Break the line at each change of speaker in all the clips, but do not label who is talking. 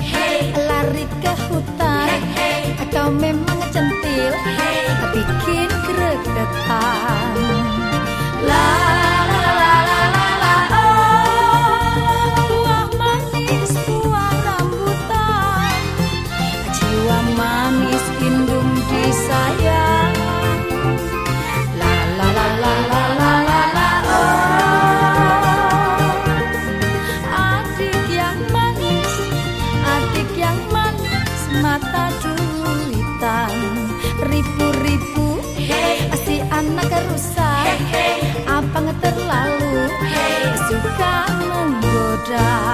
hey. Lari ke hutan hey, hey. Kau memang Mata duitan Ribu-ribu hey. Si anak rusak hey, hey. Apa terlalu hey. Suka menggoda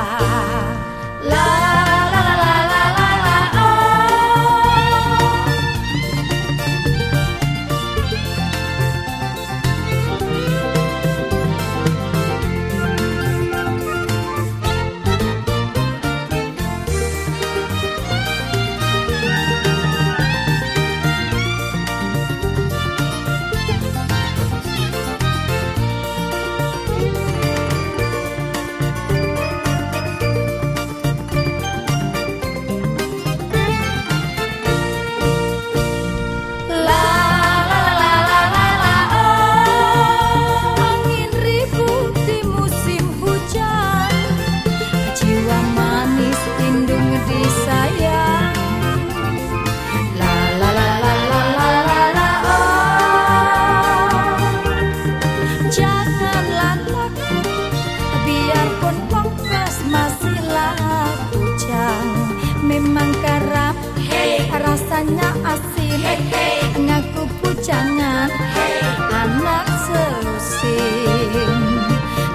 rasanya asin hey, hey. ngaku pujangan hey. anak selusin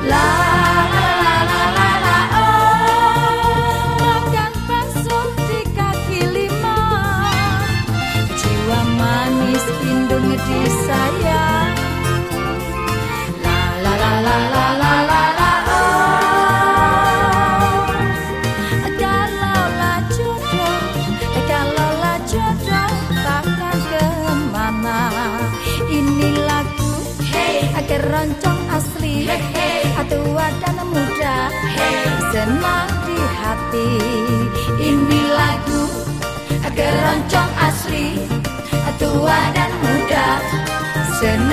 la la la la la la oh makan bakso di kaki lima jiwa manis indung disayang La Keroncong asli. Hey, hey. Tua dan muda hey. Senang di hati. Ini lagu Keroncong asli. Tua dan muda Senang